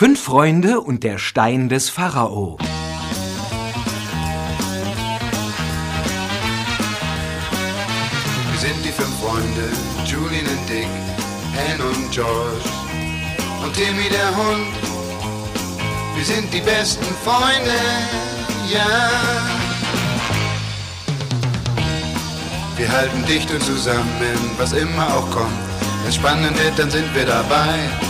Fünf Freunde und der Stein des Pharao. Wir sind die fünf Freunde, Julian und Dick, Anne und George und Timmy der Hund. Wir sind die besten Freunde, ja. Wir halten dicht und zusammen, was immer auch kommt. Wenn spannend wird, dann sind wir dabei.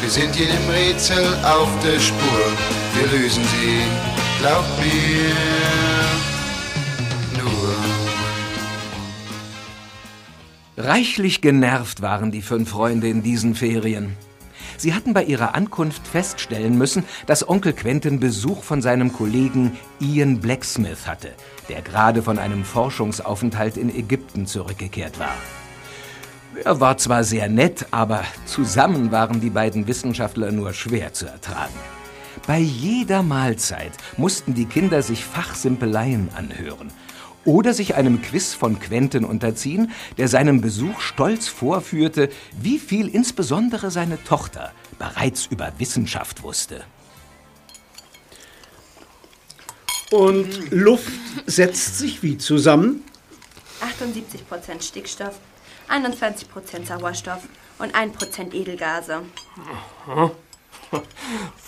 Wir sind jedem Rätsel auf der Spur, wir lösen sie, glaubt mir, nur. Reichlich genervt waren die fünf Freunde in diesen Ferien. Sie hatten bei ihrer Ankunft feststellen müssen, dass Onkel Quentin Besuch von seinem Kollegen Ian Blacksmith hatte, der gerade von einem Forschungsaufenthalt in Ägypten zurückgekehrt war. Er war zwar sehr nett, aber zusammen waren die beiden Wissenschaftler nur schwer zu ertragen. Bei jeder Mahlzeit mussten die Kinder sich Fachsimpeleien anhören oder sich einem Quiz von Quentin unterziehen, der seinem Besuch stolz vorführte, wie viel insbesondere seine Tochter bereits über Wissenschaft wusste. Und Luft setzt sich wie zusammen? 78% Stickstoff, 21% Sauerstoff und 1% Edelgase. Aha.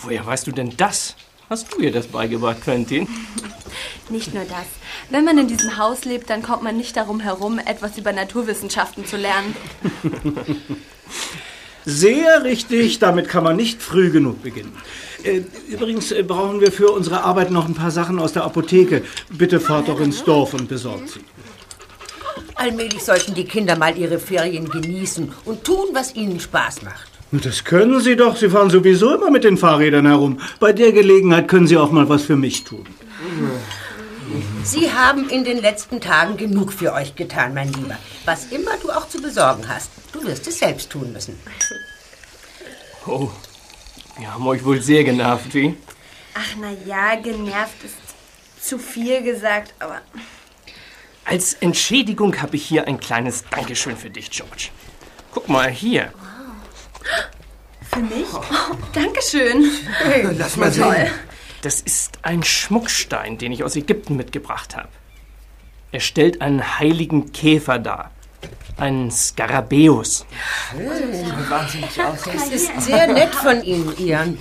Woher weißt du denn das? Hast du ihr das beigebracht, Quentin? Nicht nur das. Wenn man in diesem Haus lebt, dann kommt man nicht darum herum, etwas über Naturwissenschaften zu lernen. Sehr richtig, damit kann man nicht früh genug beginnen. Äh, Übrigens äh, brauchen wir für unsere Arbeit noch ein paar Sachen aus der Apotheke. Bitte fahrt doch ins Dorf und besorgt sie. Allmählich sollten die Kinder mal ihre Ferien genießen und tun, was ihnen Spaß macht. Und Das können Sie doch. Sie fahren sowieso immer mit den Fahrrädern herum. Bei der Gelegenheit können Sie auch mal was für mich tun. Sie haben in den letzten Tagen genug für euch getan, mein Lieber. Was immer du auch zu besorgen hast, du wirst es selbst tun müssen. Oh, wir haben euch wohl sehr genervt, wie? Ach, na ja, genervt ist zu viel gesagt, aber Als Entschädigung habe ich hier ein kleines Dankeschön für dich, George. Guck mal hier. für mich? Oh, Dankeschön. lass mal sehen. Das ist ein Schmuckstein, den ich aus Ägypten mitgebracht habe. Er stellt einen heiligen Käfer dar. Einen Skarabäus. Das ist sehr nett von Ihnen, Ian.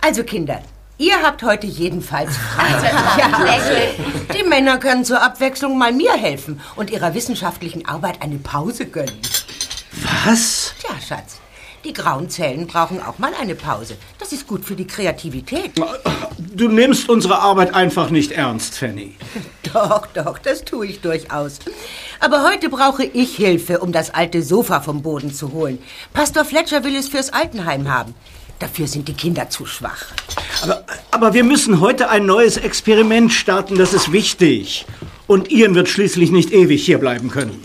Also, Kinder, ihr habt heute jedenfalls frei. Ja, die Männer können zur Abwechslung mal mir helfen und ihrer wissenschaftlichen Arbeit eine Pause gönnen. Was? Tja, Schatz, die grauen Zellen brauchen auch mal eine Pause. Das ist gut für die Kreativität. Du nimmst unsere Arbeit einfach nicht ernst, Fanny. Doch, doch, das tue ich durchaus. Aber heute brauche ich Hilfe, um das alte Sofa vom Boden zu holen. Pastor Fletcher will es fürs Altenheim haben. Dafür sind die Kinder zu schwach. Aber, aber wir müssen heute ein neues Experiment starten, das ist wichtig. Und Ian wird schließlich nicht ewig hier bleiben können.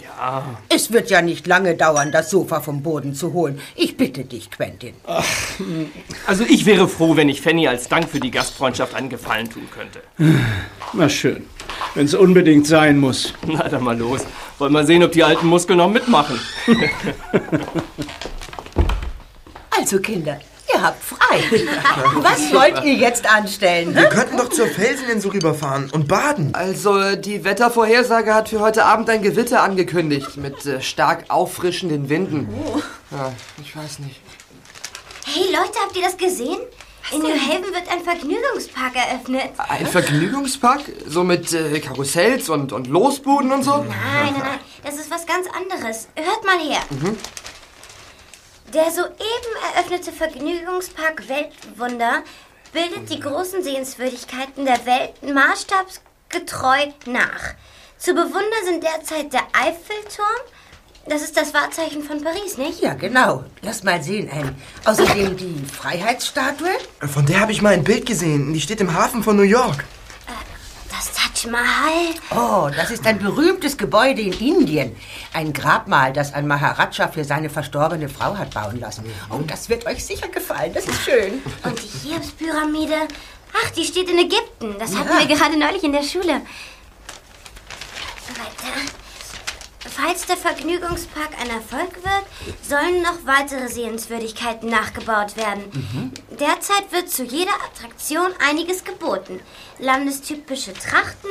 Es wird ja nicht lange dauern, das Sofa vom Boden zu holen. Ich bitte dich, Quentin. Also ich wäre froh, wenn ich Fanny als Dank für die Gastfreundschaft einen Gefallen tun könnte. Na schön, wenn es unbedingt sein muss. Na dann mal los. Wollen wir sehen, ob die alten Muskeln noch mitmachen. Also, Kinder, ihr habt frei. Was wollt ihr jetzt anstellen? Wir könnten doch zur Felseninsel rüberfahren und baden. Also, die Wettervorhersage hat für heute Abend ein Gewitter angekündigt. Mit äh, stark auffrischenden Winden. Ja, ich weiß nicht. Hey Leute, habt ihr das gesehen? In New Haven wird ein Vergnügungspark eröffnet. Ein Vergnügungspark? So mit äh, Karussells und, und Losbuden und so? Nein, nein, nein, das ist was ganz anderes. Hört mal her. Mhm. Der soeben eröffnete Vergnügungspark Weltwunder bildet die großen Sehenswürdigkeiten der Welt maßstabsgetreu nach. Zu bewundern sind derzeit der Eiffelturm. Das ist das Wahrzeichen von Paris, nicht? Ja, genau. Lass mal sehen, Anne. Außerdem die Freiheitsstatue. Von der habe ich mal ein Bild gesehen. Die steht im Hafen von New York. Mahal. Oh, das ist ein berühmtes Gebäude in Indien. Ein Grabmal, das ein Maharaja für seine verstorbene Frau hat bauen lassen. Oh, das wird euch sicher gefallen. Das ist schön. Und die Cheops-Pyramide? Ach, die steht in Ägypten. Das hatten Ja. wir gerade neulich in der Schule. Weiter. Falls der Vergnügungspark ein Erfolg wird, sollen noch weitere Sehenswürdigkeiten nachgebaut werden. Derzeit wird zu jeder Attraktion einiges geboten. Landestypische Trachten,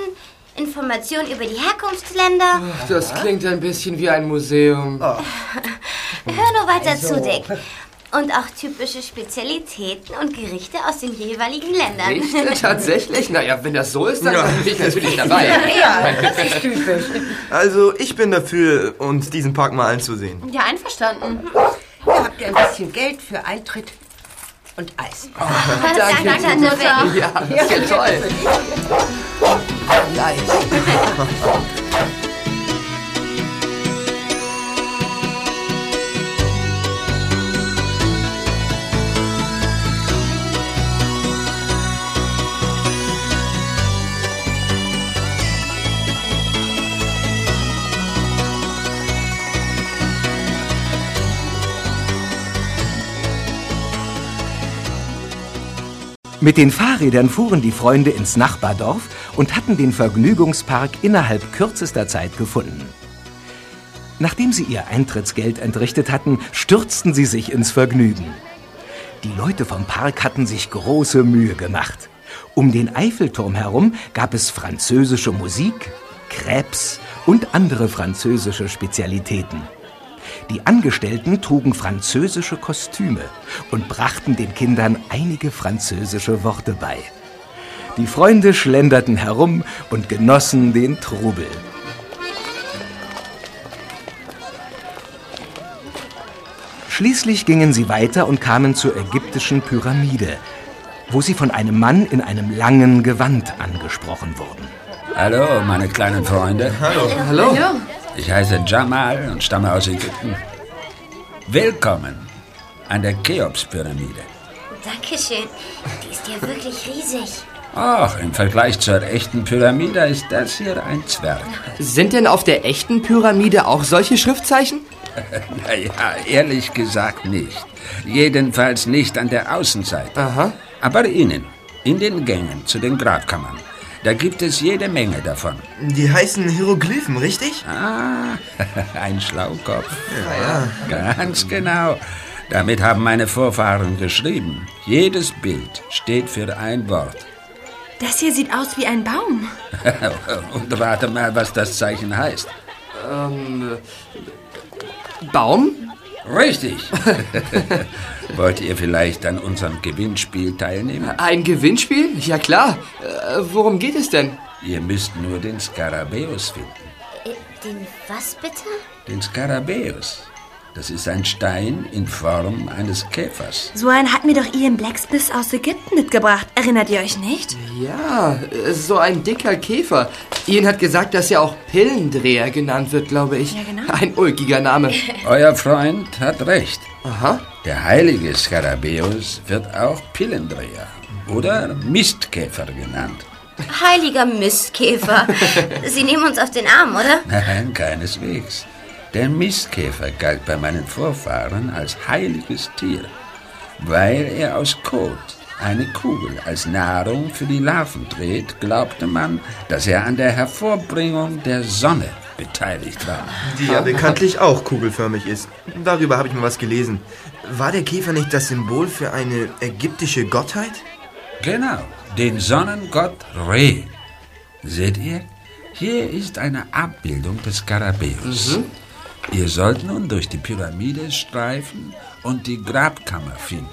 Informationen über die Herkunftsländer. Das klingt ein bisschen wie ein Museum. Hör nur weiter Also. zu, Dick. Und auch typische Spezialitäten und Gerichte aus den jeweiligen Ländern. Echt? Tatsächlich? Naja, wenn das so ist, dann Ja. bin ich natürlich dabei. Ja, das ist typisch. Also, ich bin dafür, uns diesen Park mal anzusehen. Ja, einverstanden. Hier habt ihr ein bisschen Geld für Eintritt und Eis. danke, Tante Mutter. Ja, das ist ja toll. Gleich. Mit den Fahrrädern fuhren die Freunde ins Nachbardorf und hatten den Vergnügungspark innerhalb kürzester Zeit gefunden. Nachdem sie ihr Eintrittsgeld entrichtet hatten, stürzten sie sich ins Vergnügen. Die Leute vom Park hatten sich große Mühe gemacht. Um den Eiffelturm herum gab es französische Musik, Crêpes und andere französische Spezialitäten. Die Angestellten trugen französische Kostüme und brachten den Kindern einige französische Worte bei. Die Freunde schlenderten herum und genossen den Trubel. Schließlich gingen sie weiter und kamen zur ägyptischen Pyramide, wo sie von einem Mann in einem langen Gewand angesprochen wurden. Hallo, meine kleinen Freunde. Hallo. Hallo. Ich heiße Jamal und stamme aus Ägypten. Willkommen an der Cheops-Pyramide. Dankeschön. Die ist ja wirklich riesig. Ach, im Vergleich zur echten Pyramide ist das hier ein Zwerg. Sind denn auf der echten Pyramide auch solche Schriftzeichen? naja, ehrlich gesagt nicht. Jedenfalls nicht an der Außenseite. Aha. Aber innen, in den Gängen zu den Grabkammern, da gibt es jede Menge davon. Die heißen Hieroglyphen, richtig? Ah, ein Schlaukopf. Ja, Ganz genau. Damit haben meine Vorfahren geschrieben. Jedes Bild steht für ein Wort. Das hier sieht aus wie ein Baum. Und rate mal, was das Zeichen heißt. Ähm, Baum? Richtig. Wollt ihr vielleicht an unserem Gewinnspiel teilnehmen? Ein Gewinnspiel? Ja klar. Äh, worum geht es denn? Ihr müsst nur den Skarabäus finden. Äh, Den was bitte? Den Skarabäus. Das ist ein Stein in Form eines Käfers. So einen hat mir doch Ian Blacksmith aus Ägypten mitgebracht. Erinnert ihr euch nicht? Ja, so ein dicker Käfer. Ian hat gesagt, dass er auch Pillendreher genannt wird, glaube ich. Ja, genau. Ein ulkiger Name. Euer Freund hat recht. Aha. Der heilige Skarabäus wird auch Pillendreher oder Mistkäfer genannt. Heiliger Mistkäfer. Sie nehmen uns auf den Arm, oder? Nein, keineswegs. Der Mistkäfer galt bei meinen Vorfahren als heiliges Tier, weil er aus Kot eine Kugel als Nahrung für die Larven dreht, glaubte man, dass er an der Hervorbringung der Sonne beteiligt war. Die ja bekanntlich auch kugelförmig ist. Darüber habe ich mal was gelesen. War der Käfer nicht das Symbol für eine ägyptische Gottheit? Genau, den Sonnengott Re. Seht ihr? Hier ist eine Abbildung des Skarabäus. Ihr sollt nun durch die Pyramide streifen und die Grabkammer finden.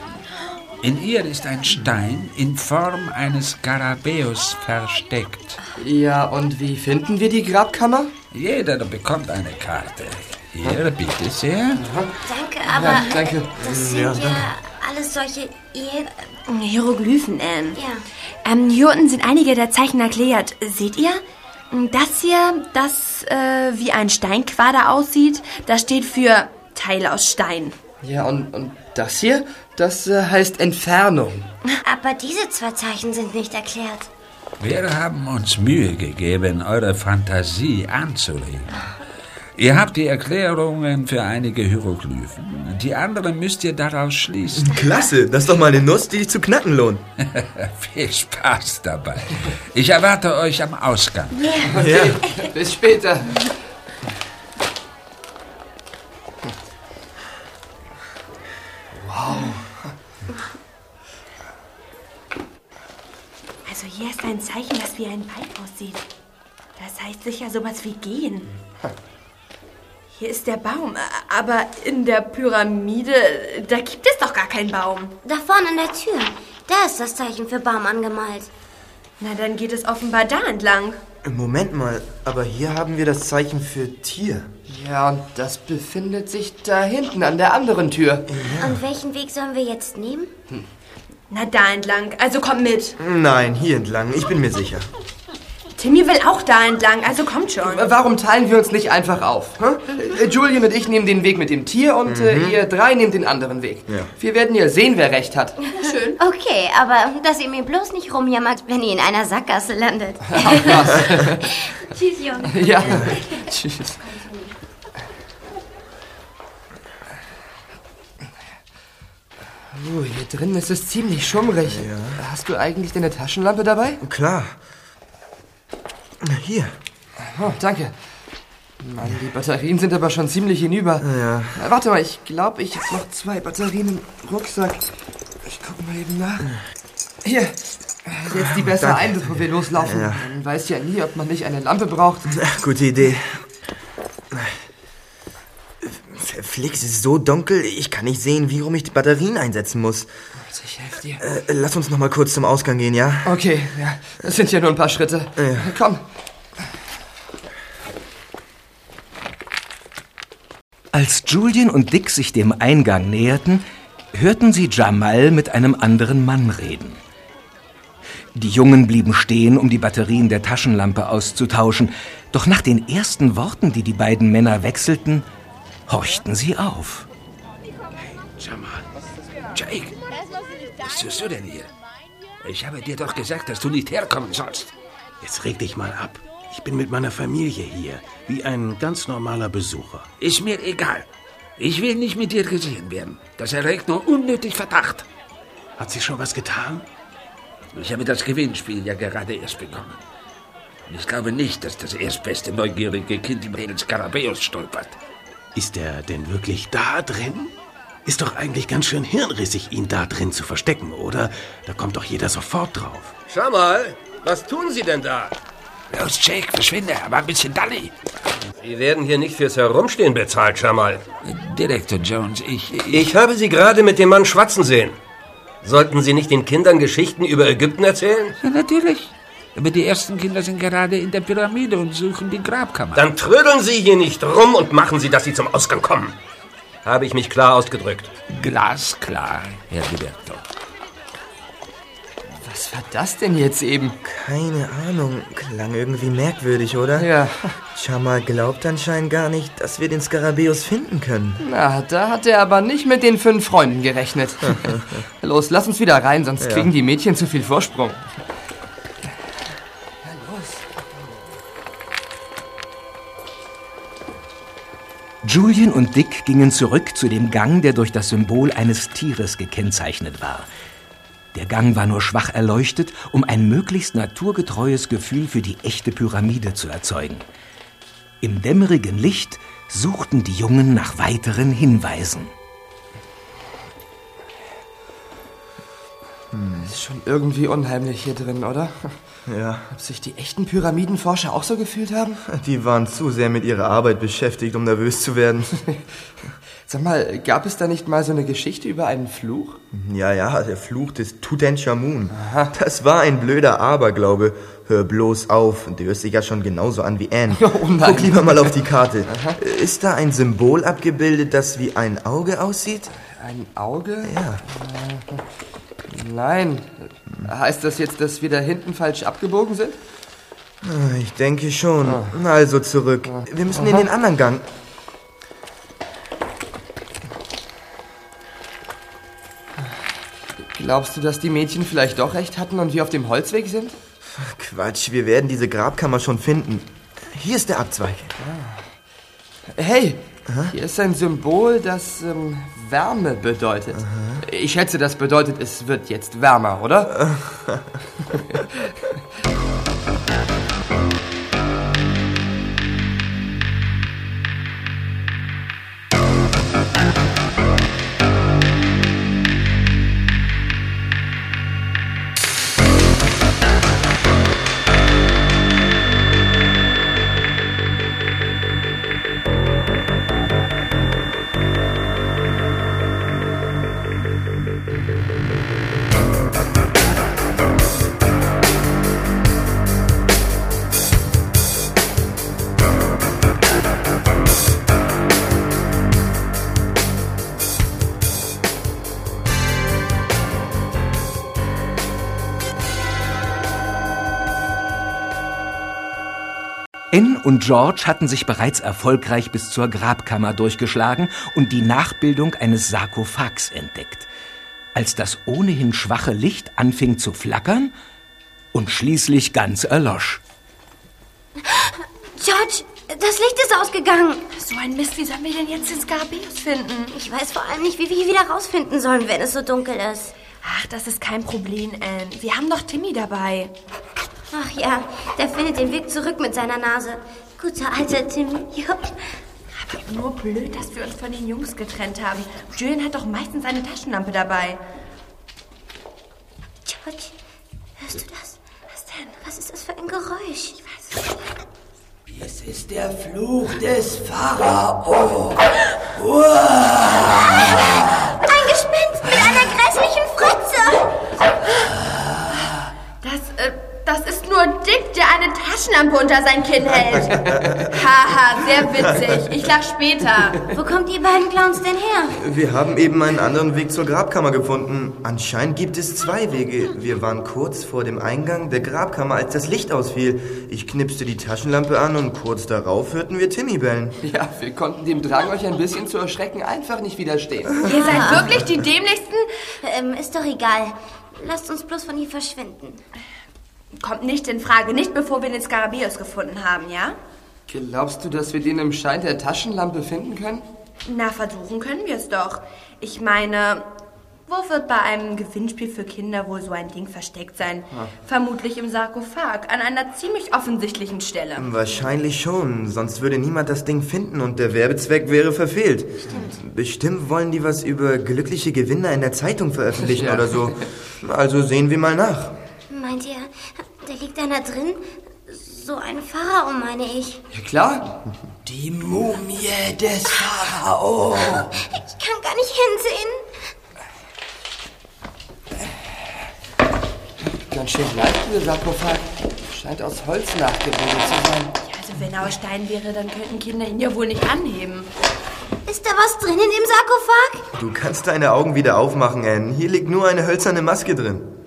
In ihr ist ein Stein in Form eines Skarabäus versteckt. Ja, und wie finden wir die Grabkammer? Jeder bekommt eine Karte. Hier, bitte sehr. Danke, aber Ja, danke. das sind ja, alles solche Ehe... Hieroglyphen, Anne. Ja. Ähm, hier unten sind einige der Zeichen erklärt. Seht ihr? Das hier, das äh, wie ein Steinquader aussieht, das steht für Teil aus Stein. Ja, und, und das hier, das äh, heißt Entfernung. Aber diese zwei Zeichen sind nicht erklärt. Wir haben uns Mühe gegeben, eure Fantasie anzuregen. Ihr habt die Erklärungen für einige Hieroglyphen. Die anderen müsst ihr daraus schließen. Klasse, das ist doch mal eine Nuss, die sich zu knacken lohnt. Viel Spaß dabei. Ich erwarte euch am Ausgang. Okay, bis später. Also hier ist ein Zeichen, das wie ein Bein aussieht. Das heißt sicher sowas wie gehen. Hier ist der Baum, aber in der Pyramide, da gibt es doch gar keinen Baum. Da vorne an der Tür. Da ist das Zeichen für Baum angemalt. Na, dann geht es offenbar da entlang. Moment mal, aber hier haben wir das Zeichen für Tier. Ja, und das befindet sich da hinten an der anderen Tür. Und welchen Weg sollen wir jetzt nehmen? Na, da entlang. Also komm mit. Nein, hier entlang, ich bin mir sicher. Timmy will auch da entlang, also kommt schon. Warum teilen wir uns nicht einfach auf? Hm? Äh, Julian und ich nehmen den Weg mit dem Tier und äh, ihr drei nehmt den anderen Weg. Ja. Wir werden ja sehen, wer recht hat. Schön. Okay, aber dass ihr mir bloß nicht rumjammert, wenn ihr in einer Sackgasse landet. Tschüss, Jungs. Ja. Tschüss. Uh, hier drin ist es ziemlich schummrig. Hast du eigentlich deine Taschenlampe dabei? Klar. Hier. Oh, danke. Mann, die Batterien sind aber schon ziemlich hinüber. Ja. Äh, Warte mal, ich glaube, ich habe noch zwei Batterien im Rucksack. Ich gucke mal eben nach. Hier, setz die besser ein, bevor wir loslaufen. Ja. Man weiß ja nie, ob man nicht eine Lampe braucht. Gute Idee. Flix, es ist so dunkel, ich kann nicht sehen, wie rum ich die Batterien einsetzen muss. Also ich helfe dir. Äh, lass uns noch mal kurz zum Ausgang gehen, ja? Okay, ja, das sind ja nur ein paar Schritte. Ja. Komm. Als Julian und Dick sich dem Eingang näherten, hörten sie Jamal mit einem anderen Mann reden. Die Jungen blieben stehen, um die Batterien der Taschenlampe auszutauschen, doch nach den ersten Worten, die die beiden Männer wechselten, horchten sie auf. Jamal. Jake, was tust du denn hier? Ich habe dir doch gesagt, dass du nicht herkommen sollst. Jetzt reg dich mal ab. Ich bin mit meiner Familie hier, wie ein ganz normaler Besucher. Ist mir egal. Ich will nicht mit dir gesehen werden. Das erregt nur unnötig Verdacht. Hat sich schon was getan? Ich habe das Gewinnspiel ja gerade erst bekommen. Und ich glaube nicht, dass das erstbeste neugierige Kind über den Skarabäus stolpert. Ist er denn wirklich da drin? Ist doch eigentlich ganz schön hirnrissig, ihn da drin zu verstecken, oder? Da kommt doch jeder sofort drauf. Schau mal, was tun Sie denn da? Los, Jake, verschwinde, aber ein bisschen Dalli. Sie werden hier nicht fürs Herumstehen bezahlt, Jamal. Direktor Jones, ich, ich... Ich habe Sie gerade mit dem Mann schwatzen sehen. Sollten Sie nicht den Kindern Geschichten über Ägypten erzählen? Ja, natürlich. Aber die ersten Kinder sind gerade in der Pyramide und suchen die Grabkammer. Dann trödeln Sie hier nicht rum und machen Sie, dass Sie zum Ausgang kommen. Habe ich mich klar ausgedrückt. Glasklar, Herr Direktor. Was war das denn jetzt eben? Keine Ahnung, klang irgendwie merkwürdig, oder? Ja. Jamal glaubt anscheinend gar nicht, dass wir den Skarabäus finden können. Na, da hat er aber nicht mit den fünf Freunden gerechnet. Los, lass uns wieder rein, sonst Ja. kriegen die Mädchen zu viel Vorsprung. Julian und Dick gingen zurück zu dem Gang, der durch das Symbol eines Tieres gekennzeichnet war. Der Gang war nur schwach erleuchtet, um ein möglichst naturgetreues Gefühl für die echte Pyramide zu erzeugen. Im dämmerigen Licht suchten die Jungen nach weiteren Hinweisen. Ist schon irgendwie unheimlich hier drin, oder? Ja, Ob sich die echten Pyramidenforscher auch so gefühlt haben? die waren zu sehr mit ihrer Arbeit beschäftigt, um nervös zu werden. Sag mal, gab es da nicht mal so eine Geschichte über einen Fluch? Ja, ja, der Fluch des Tutanchamun. Das war ein blöder Aberglaube. Hör bloß auf, du hörst dich ja schon genauso an wie Anne. Oh nein. Guck lieber mal auf die Karte. Ist da ein Symbol abgebildet, das wie ein Auge aussieht? Ein Auge? Ja. Nein. Heißt das jetzt, dass wir da hinten falsch abgebogen sind? Ich denke schon. Also zurück. Wir müssen in den anderen Gang. Glaubst du, dass die Mädchen vielleicht doch recht hatten und wir auf dem Holzweg sind? Quatsch, wir werden diese Grabkammer schon finden. Hier ist der Abzweig. Hey, hier ist ein Symbol, das ähm, Wärme bedeutet. Ich schätze, das bedeutet, es wird jetzt wärmer, oder? und George hatten sich bereits erfolgreich bis zur Grabkammer durchgeschlagen und die Nachbildung eines Sarkophags entdeckt. Als das ohnehin schwache Licht anfing zu flackern und schließlich ganz erlosch. George, das Licht ist ausgegangen. So ein Mist, wie sollen wir denn jetzt den Skarabäus finden? Ich weiß vor allem nicht, wie wir ihn wieder rausfinden sollen, wenn es so dunkel ist. Ach, das ist kein Problem, Anne. Wir haben doch Timmy dabei. Ach ja, der findet den Weg zurück mit seiner Nase. Guter alter Timmy. Ja. Aber nur blöd, dass wir uns von den Jungs getrennt haben. Julian hat doch meistens eine Taschenlampe dabei. George, hörst du das? Was denn? Was ist das für ein Geräusch? Ich weiß es nicht. Es ist der Fluch des Pharao. Wow. Ein Gespenst mit einer grässlichen Fratze. Das, äh, das ist nur Dick, der eine Taschenlampe unter sein Kinn hält. Haha, sehr witzig. Ich lach später. Wo kommt ihr beiden Clowns denn her? Wir haben eben einen anderen Weg zur Grabkammer gefunden. Anscheinend gibt es zwei Wege. Wir waren kurz vor dem Eingang der Grabkammer, als das Licht ausfiel. Ich knipste die Taschenlampe an und kurz darauf hörten wir Timmy bellen. Ja, wir konnten dem Drang, euch ein bisschen zu erschrecken, einfach nicht widerstehen. Ihr seid wirklich die dämlichsten? Ähm, ist doch egal. Lasst uns bloß von hier verschwinden. Kommt nicht in Frage. Nicht bevor wir den Skarabäus gefunden haben, ja? Glaubst du, dass wir den im Schein der Taschenlampe finden können? Na, versuchen können wir es doch. Ich meine, wo wird bei einem Gewinnspiel für Kinder wohl so ein Ding versteckt sein? Vermutlich im Sarkophag, an einer ziemlich offensichtlichen Stelle. Wahrscheinlich schon, sonst würde niemand das Ding finden und der Werbezweck wäre verfehlt. Stimmt. Bestimmt wollen die was über glückliche Gewinner in der Zeitung veröffentlichen Ja. oder so. Also sehen wir mal nach. Meint ihr, da liegt einer drin? So ein Pharao, meine ich. Ja, klar. Die Mumie des Pharao. Ich kann gar nicht hinsehen. Ganz schön leicht, dieser Sarkophag. Scheint aus Holz nachgebildet zu sein. Ja, also wenn er aus Stein wäre, dann könnten Kinder ihn ja wohl nicht anheben. Ist da was drin in dem Sarkophag? Du kannst deine Augen wieder aufmachen, Anne. Hier liegt nur eine hölzerne Maske drin.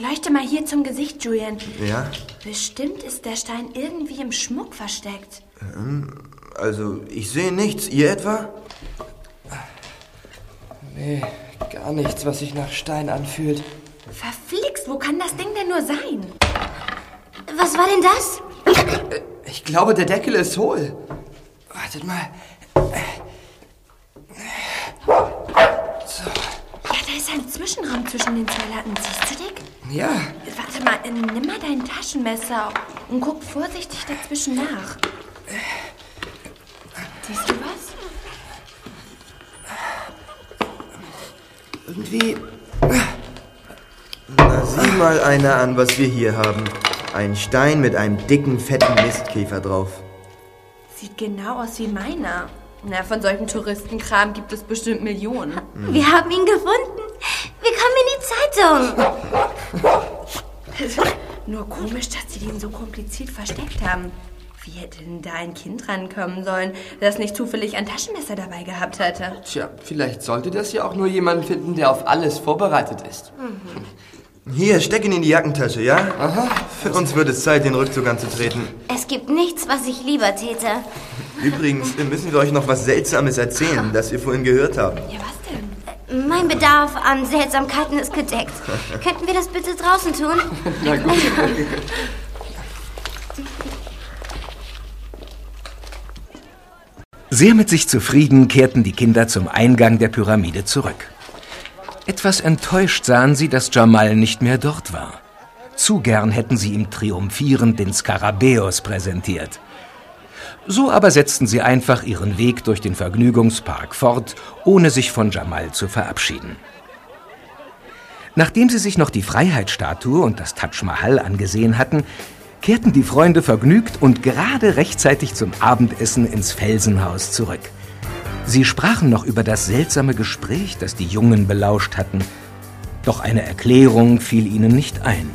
Leuchte mal hier zum Gesicht, Julian. Ja, Bestimmt ist der Stein irgendwie im Schmuck versteckt. ähm, also ich sehe nichts. Ihr etwa? Nee, gar nichts, was sich nach Stein anfühlt. Verflixt, wo kann das Ding denn nur sein? Was war denn das? Ich glaube, der Deckel ist hohl. Wartet mal. Ja, da ist ein Zwischenraum zwischen den zwei Latten. Siehst du? Ja, Warte mal, äh, nimm mal dein Taschenmesser und guck vorsichtig dazwischen nach. Siehst du was? irgendwie. Na, sieh mal einer an, was wir hier haben. Ein Stein mit einem dicken, fetten Mistkäfer drauf. Sieht genau aus wie meiner. Na, von solchen Touristenkram gibt es bestimmt Millionen. Wir haben ihn gefunden. Wir kommen in die Zeitung. Nur komisch, dass sie den so kompliziert versteckt haben. Wie hätte denn da ein Kind rankommen sollen, das nicht zufällig ein Taschenmesser dabei gehabt hätte? Tja, vielleicht sollte das ja auch nur jemanden finden, der auf alles vorbereitet ist. Hier, steck ihn in die Jackentasche, ja? Aha. Für uns wird es Zeit, den Rückzug anzutreten. Es gibt nichts, was ich lieber täte. Übrigens müssen wir euch noch was Seltsames erzählen, das wir vorhin gehört haben. Ja, was? Mein Bedarf an Seltsamkeiten ist gedeckt. Könnten wir das bitte draußen tun? Na gut. Sehr mit sich zufrieden kehrten die Kinder zum Eingang der Pyramide zurück. Etwas enttäuscht sahen sie, dass Jamal nicht mehr dort war. Zu gern hätten sie ihm triumphierend den Skarabäus präsentiert. So aber setzten sie einfach ihren Weg durch den Vergnügungspark fort, ohne sich von Jamal zu verabschieden. Nachdem sie sich noch die Freiheitsstatue und das Taj Mahal angesehen hatten, kehrten die Freunde vergnügt und gerade rechtzeitig zum Abendessen ins Felsenhaus zurück. Sie sprachen noch über das seltsame Gespräch, das die Jungen belauscht hatten, doch eine Erklärung fiel ihnen nicht ein.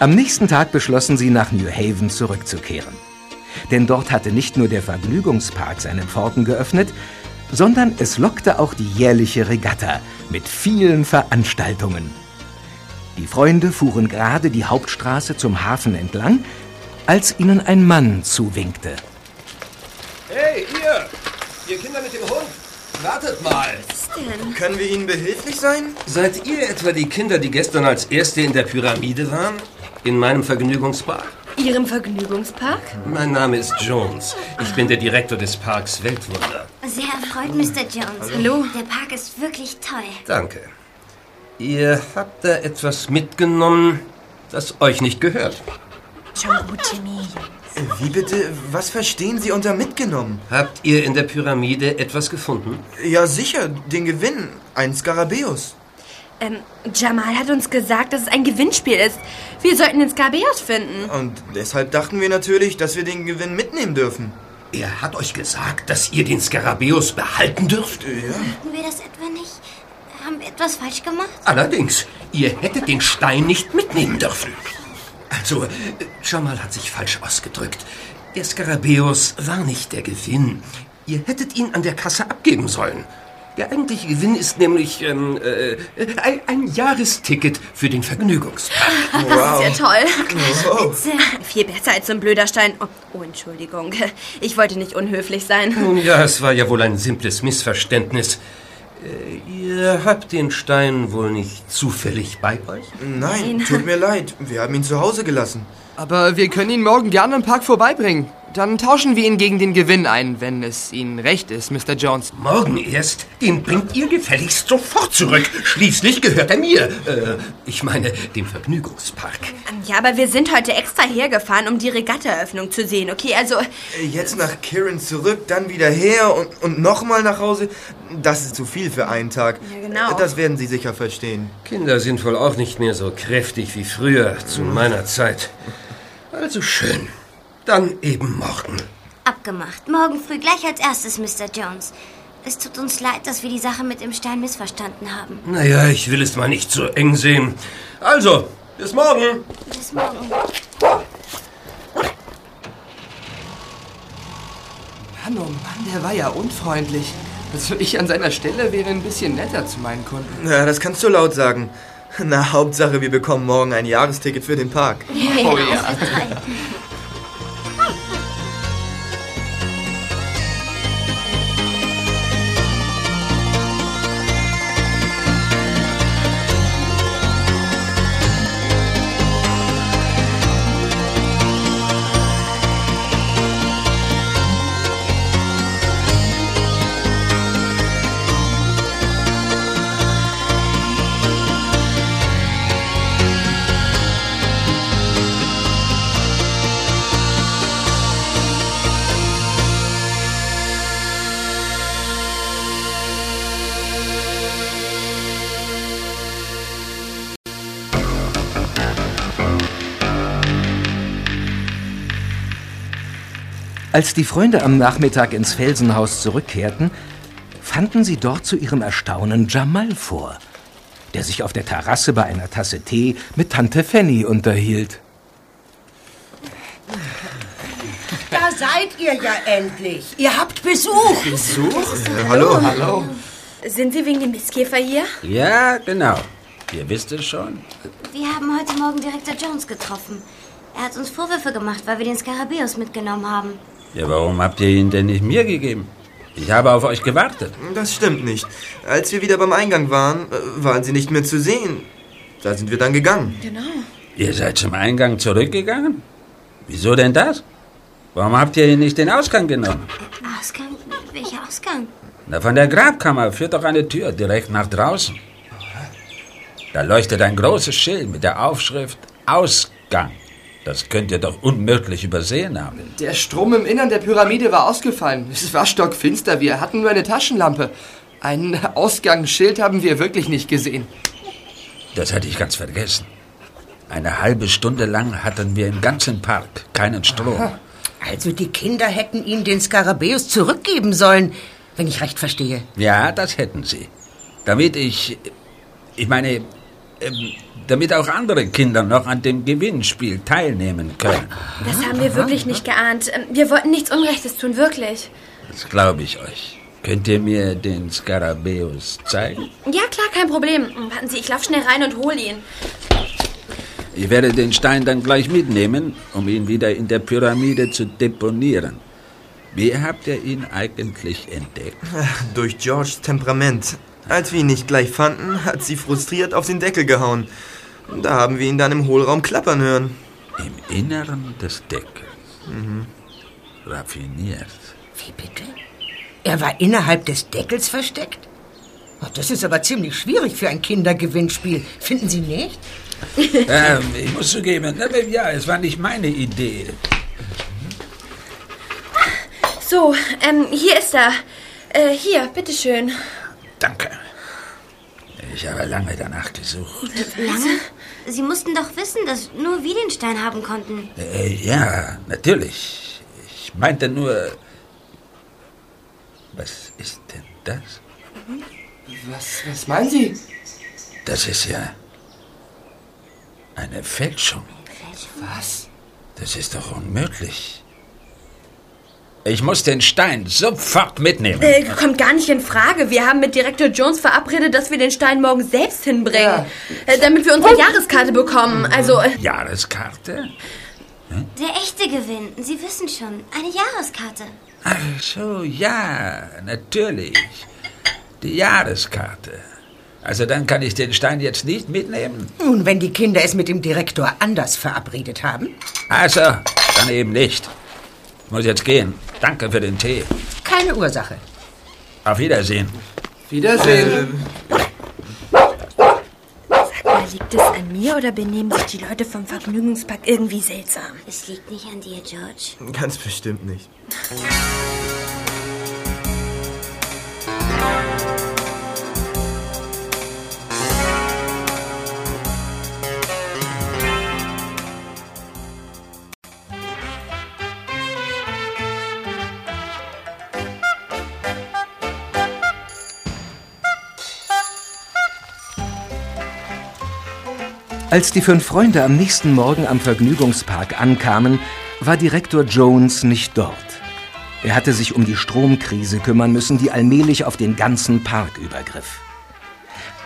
Am nächsten Tag beschlossen sie, nach New Haven zurückzukehren. Denn dort hatte nicht nur der Vergnügungspark seine Pforten geöffnet, sondern es lockte auch die jährliche Regatta mit vielen Veranstaltungen. Die Freunde fuhren gerade die Hauptstraße zum Hafen entlang, als ihnen ein Mann zuwinkte. Hey, ihr! Ihr Kinder mit dem Hund! Wartet mal! denn? Können wir Ihnen behilflich sein? Seid ihr etwa die Kinder, die gestern als Erste in der Pyramide waren? In meinem Vergnügungspark? Ihrem Vergnügungspark? Mein Name ist Jones. Ich bin der Direktor des Parks Weltwunder. Sehr erfreut, Mr. Jones. Hallo. Der Park ist wirklich toll. Danke. Ihr habt da etwas mitgenommen, das euch nicht gehört. Schon gut, Jimmy. Wie bitte? Was verstehen Sie unter mitgenommen? Habt ihr in der Pyramide etwas gefunden? Ja, sicher. Den Gewinn. Ein Skarabäus. Ähm, Jamal hat uns gesagt, dass es ein Gewinnspiel ist. Wir sollten den Skarabäus finden. Und deshalb dachten wir natürlich, dass wir den Gewinn mitnehmen dürfen. Er hat euch gesagt, dass ihr den Skarabäus behalten dürft? Ja. Hatten wir das etwa nicht? Haben wir etwas falsch gemacht? Allerdings, ihr hättet den Stein nicht mitnehmen dürfen. Also, Jamal hat sich falsch ausgedrückt. Der Skarabäus war nicht der Gewinn. Ihr hättet ihn an der Kasse abgeben sollen. Der eigentliche Gewinn ist nämlich ähm, äh, ein, ein Jahresticket für den Vergnügungspark. Das ist ja toll. Wow. Spitze. Viel besser als so ein blöder Stein. Oh, oh, Entschuldigung. Ich wollte nicht unhöflich sein. Nun ja, es war ja wohl ein simples Missverständnis. Äh, ihr habt den Stein wohl nicht zufällig bei euch? Nein, tut mir leid. Wir haben ihn zu Hause gelassen. Aber wir können ihn morgen gerne im Park vorbeibringen. Dann tauschen wir ihn gegen den Gewinn ein, wenn es Ihnen recht ist, Mr. Jones. Morgen erst? Den bringt ihr gefälligst sofort zurück. Schließlich gehört er mir. Äh, ich meine, dem Vergnügungspark. Ja, aber wir sind heute extra hergefahren, um die Regattaeröffnung zu sehen, okay? Also, Äh, Jetzt nach Kirin zurück, dann wieder her und, und nochmal nach Hause. Das ist zu viel für einen Tag. Ja, genau. Das werden Sie sicher verstehen. Kinder sind wohl auch nicht mehr so kräftig wie früher, zu meiner Zeit. Also schön. Dann eben morgen. Abgemacht. Morgen früh gleich als erstes, Mr. Jones. Es tut uns leid, dass wir die Sache mit dem Stein missverstanden haben. Naja, ich will es mal nicht so eng sehen. Also, bis morgen. Bis morgen. Mann, oh Mann, der war ja unfreundlich. Also ich an seiner Stelle wäre ein bisschen netter zu meinen Kunden. Ja, das kannst du laut sagen. Na, Hauptsache, wir bekommen morgen ein Jahresticket für den Park. Oh ja. Als die Freunde am Nachmittag ins Felsenhaus zurückkehrten, fanden sie dort zu ihrem Erstaunen Jamal vor, der sich auf der Terrasse bei einer Tasse Tee mit Tante Fanny unterhielt. Da seid ihr ja endlich. Ihr habt Besuch. Besuch? hallo. Hallo. Sind Sie wegen dem Mistkäfer hier? Ja, genau. Ihr wisst es schon. Wir haben heute Morgen Direktor Jones getroffen. Er hat uns Vorwürfe gemacht, weil wir den Skarabäus mitgenommen haben. Ja, warum habt ihr ihn denn nicht mir gegeben? Ich habe auf euch gewartet. Das stimmt nicht. Als wir wieder beim Eingang waren, äh, waren sie nicht mehr zu sehen. Da sind wir dann gegangen. Genau. Ihr seid zum Eingang zurückgegangen? Wieso denn das? Warum habt ihr nicht den Ausgang genommen? Ausgang? Welcher Ausgang? Na, von der Grabkammer führt doch eine Tür direkt nach draußen. Da leuchtet ein großes Schild mit der Aufschrift Ausgang. Das könnt ihr doch unmöglich übersehen haben. Der Strom im Innern der Pyramide war ausgefallen. Es war stockfinster. Wir hatten nur eine Taschenlampe. Ein Ausgangsschild haben wir wirklich nicht gesehen. Das hatte ich ganz vergessen. Eine halbe Stunde lang hatten wir im ganzen Park keinen Strom. Also die Kinder hätten ihm den Skarabäus zurückgeben sollen, wenn ich recht verstehe. Ja, das hätten sie. Damit ich. Ich meine. Ähm, damit auch andere Kinder noch an dem Gewinnspiel teilnehmen können. Das haben wir wirklich nicht geahnt. Ähm, Wir wollten nichts Unrechtes tun, wirklich. Das glaube ich euch. Könnt ihr mir den Skarabäus zeigen? Ja, klar, kein Problem. Warten Sie, ich lauf schnell rein und hol ihn. Ich werde den Stein dann gleich mitnehmen, um ihn wieder in der Pyramide zu deponieren. Wie habt ihr ihn eigentlich entdeckt? Durch Georges Temperament. Als wir ihn nicht gleich fanden, hat sie frustriert auf den Deckel gehauen. Da haben wir ihn dann im Hohlraum klappern hören. Im Inneren des Deckels. Mhm. Raffiniert. Wie bitte? Er war innerhalb des Deckels versteckt? Oh, das ist aber ziemlich schwierig für ein Kindergewinnspiel. Finden Sie nicht? ähm, ich muss zugeben, ja, es war nicht meine Idee. So, ähm, hier ist er. Äh, hier, bitteschön. Danke. Ich habe lange danach gesucht. Lange? Sie mussten doch wissen, dass nur wir den Stein haben konnten. Äh, ja, natürlich. Ich meinte nur. Was ist denn das? Was, was meinen Sie? Das ist ja. eine Fälschung. Was? Das ist doch unmöglich. Ich muss den Stein sofort mitnehmen. Äh, kommt gar nicht in Frage. Wir haben mit Direktor Jones verabredet, dass wir den Stein morgen selbst hinbringen. Äh, damit wir unsere Jahreskarte bekommen. Also. Äh, Jahreskarte? Der echte Gewinn, Sie wissen schon, eine Jahreskarte. Ach so, ja, natürlich. Die Jahreskarte. Also dann kann ich den Stein jetzt nicht mitnehmen? Nun, wenn die Kinder es mit dem Direktor anders verabredet haben. Also, dann eben nicht. Ich muss jetzt gehen. Danke für den Tee. Keine Ursache. Auf Wiedersehen. Wiedersehen. Sag mal, liegt es an mir oder benehmen sich die Leute vom Vergnügungspark irgendwie seltsam? Es liegt nicht an dir, George. Ganz bestimmt nicht. Als die fünf Freunde am nächsten Morgen am Vergnügungspark ankamen, war Direktor Jones nicht dort. Er hatte sich um die Stromkrise kümmern müssen, die allmählich auf den ganzen Park übergriff.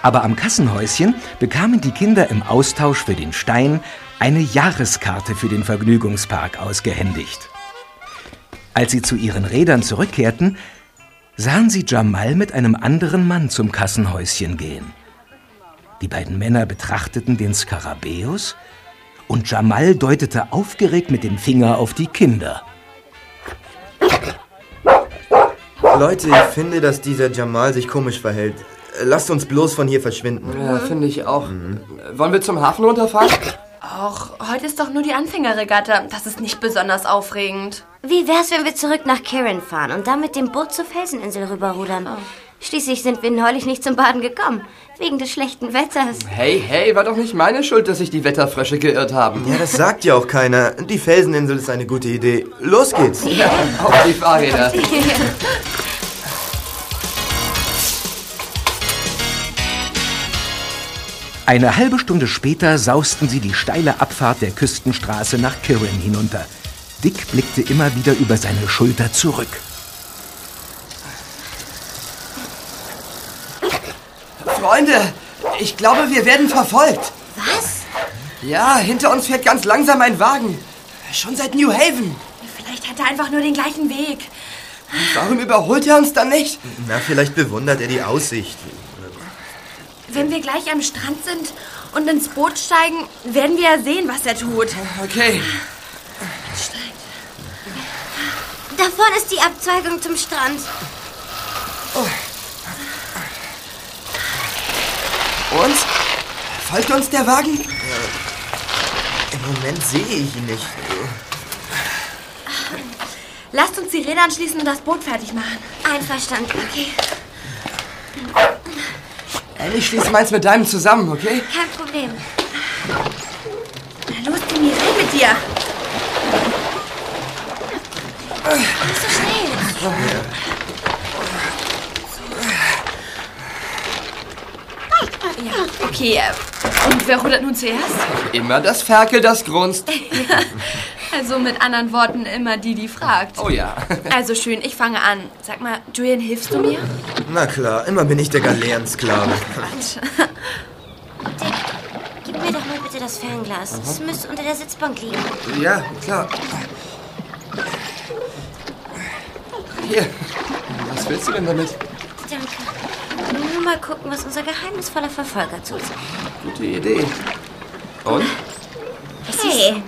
Aber am Kassenhäuschen bekamen die Kinder im Austausch für den Stein eine Jahreskarte für den Vergnügungspark ausgehändigt. Als sie zu ihren Rädern zurückkehrten, sahen sie Jamal mit einem anderen Mann zum Kassenhäuschen gehen. Die beiden Männer betrachteten den Skarabäus und Jamal deutete aufgeregt mit dem Finger auf die Kinder. Leute, ich finde, dass dieser Jamal sich komisch verhält. Lasst uns bloß von hier verschwinden. Ja, finde ich auch. Wollen wir zum Hafen runterfahren? Auch heute ist doch nur die Anfängerregatta. Das ist nicht besonders aufregend. Wie wär's, wenn wir zurück nach Kirin fahren und dann mit dem Boot zur Felseninsel rüberrudern? Schließlich sind wir neulich nicht zum Baden gekommen. Wegen des schlechten Wetters. Hey, hey, war doch nicht meine Schuld, dass sich die Wetterfrösche geirrt haben. Ja, das sagt ja auch keiner. Die Felseninsel ist eine gute Idee. Los geht's. Ja, auf die Fahrräder. Eine halbe Stunde später sausten sie die steile Abfahrt der Küstenstraße nach Kirin hinunter. Dick blickte immer wieder über seine Schulter zurück. Freunde, ich glaube, wir werden verfolgt. Was? Ja, hinter uns fährt ganz langsam ein Wagen. Schon seit New Haven. Vielleicht hat er einfach nur den gleichen Weg. Warum überholt er uns dann nicht? Na, vielleicht bewundert er die Aussicht. Wenn wir gleich am Strand sind und ins Boot steigen, werden wir ja sehen, was er tut. Okay. Da vorne ist die Abzweigung zum Strand. Und? Folgt uns der Wagen? Im Moment sehe ich ihn nicht. Lasst uns die Räder anschließen und das Boot fertig machen. Einverstanden. Okay. Ey, ich schließe meins mit deinem zusammen, okay? Kein Problem. Na los, Timmy, rein mit dir. Nicht so schnell. Ja, okay. äh, Und wer rudert nun zuerst? Immer das Ferkel, das grunzt. Also mit anderen Worten immer die, die fragt. Oh ja. Also schön, ich fange an. Sag mal, Julian, hilfst du mir? Na klar, immer bin ich der Galeerensklave. Gib mir doch mal bitte das Fernglas. Es müsste unter der Sitzbank liegen. Ja, klar. Hier. Was willst du denn damit? Danke. Nur mal gucken, was unser geheimnisvoller Verfolger tut. Gute Idee. Und? Hey,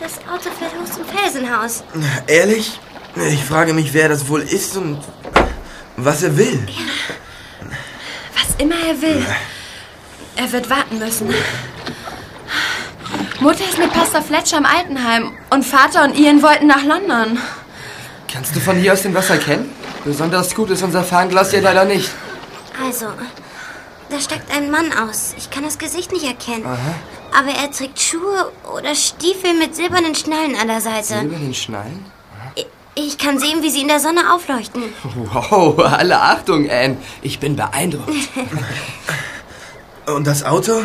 das Auto fährt hoch zum Felsenhaus. Ehrlich? Ich frage mich, wer das wohl ist und was er will. Was immer er will. Er wird warten müssen. Mutter ist mit Pastor Fletcher im Altenheim und Vater und Ian wollten nach London. Kannst du von hier aus den was erkennen? Besonders gut ist unser Fernglas ja leider nicht. Also, da steigt ein Mann aus. Ich kann das Gesicht nicht erkennen. Aha. Aber er trägt Schuhe oder Stiefel mit silbernen Schnallen an der Seite. Silbernen Schnallen? Ich kann sehen, wie sie in der Sonne aufleuchten. Wow, alle Achtung, Anne. Ich bin beeindruckt. Und das Auto?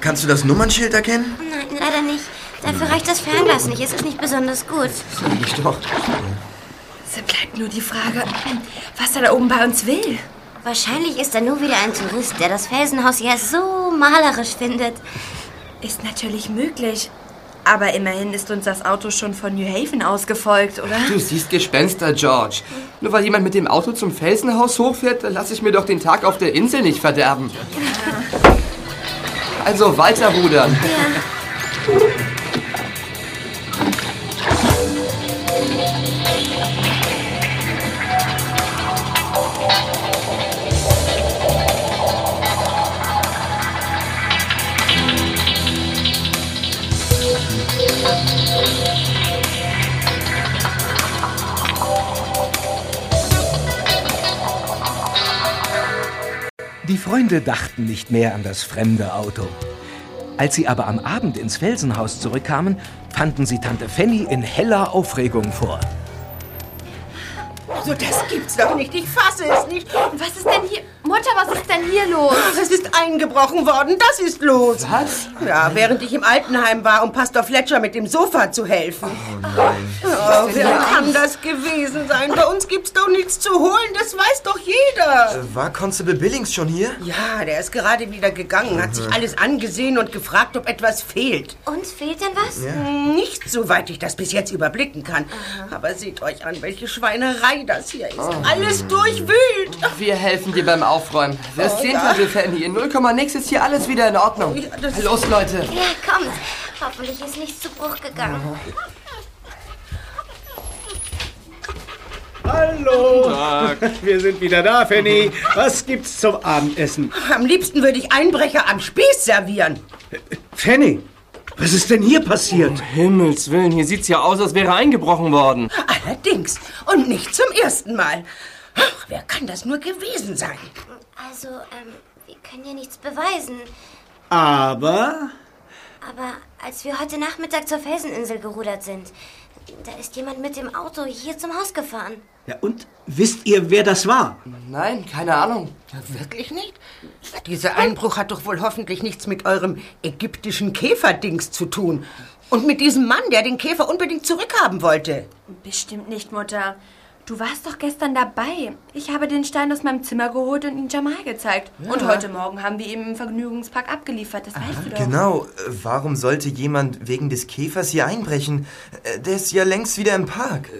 Kannst du das Nummernschild erkennen? Nein, leider nicht. Dafür reicht das Fernglas nicht. Es ist nicht besonders gut. Sag ich doch. So bleibt nur die Frage, was er da oben bei uns will. Wahrscheinlich ist er nur wieder ein Tourist, der das Felsenhaus ja so malerisch findet. Ist natürlich möglich. Aber immerhin ist uns das Auto schon von New Haven aus gefolgt, oder? Du siehst Gespenster, George. Nur weil jemand mit dem Auto zum Felsenhaus hochfährt, lasse ich mir doch den Tag auf der Insel nicht verderben. Also weiter rudern. Die Freunde dachten nicht mehr an das fremde Auto. Als sie aber am Abend ins Felsenhaus zurückkamen, fanden sie Tante Fanny in heller Aufregung vor. Also das gibt's doch nicht. Ich fasse es nicht. Was ist denn hier? Mutter, was ist denn hier los? Es ist eingebrochen worden. Das ist los. Was? Ja, während ich im Altenheim war, um Pastor Fletcher mit dem Sofa zu helfen. Oh, wer kann das gewesen sein? Bei uns gibt's doch nichts zu holen. Das weiß doch jeder. Äh, War Constable Billings schon hier? Ja, der ist gerade wieder gegangen, hat sich alles angesehen und gefragt, ob etwas fehlt. Uns fehlt denn was? Nicht, soweit ich das bis jetzt überblicken kann. Aber seht euch an, welche Schweinerei das hier ist. Alles durchwühlt. Wir helfen dir beim Aufräumen. Oh, sehen, ja. Tante Fanny. In 0, nix ist hier alles wieder in Ordnung. das- Los, Leute. Ja, kommt. Hoffentlich ist nichts zu Bruch gegangen. Hallo. Wir sind wieder da, Fanny. Was gibt's zum Abendessen? Am liebsten würde ich Einbrecher am Spieß servieren. Fanny, was ist denn hier passiert? Um Himmels Willen, hier sieht's ja aus, als wäre eingebrochen worden. Allerdings. Und nicht zum ersten Mal. Ach, wer kann das nur gewesen sein? Also, ähm, wir können ja nichts beweisen. Aber Aber als wir heute Nachmittag zur Felseninsel gerudert sind, da ist jemand mit dem Auto hier zum Haus gefahren. Ja, und wisst ihr, wer das war? Nein, keine Ahnung. Wirklich nicht? Dieser Einbruch hat doch wohl hoffentlich nichts mit eurem ägyptischen Käferdings zu tun. Und mit diesem Mann, der den Käfer unbedingt zurückhaben wollte. Bestimmt nicht, Mutter. Du warst doch gestern dabei. Ich habe den Stein aus meinem Zimmer geholt und ihn Jamal gezeigt. Ja. Und heute Morgen haben wir ihn im Vergnügungspark abgeliefert. Das weißt du doch. Genau, äh, warum sollte jemand wegen des Käfers hier einbrechen? Äh, Der ist ja längst wieder im Park.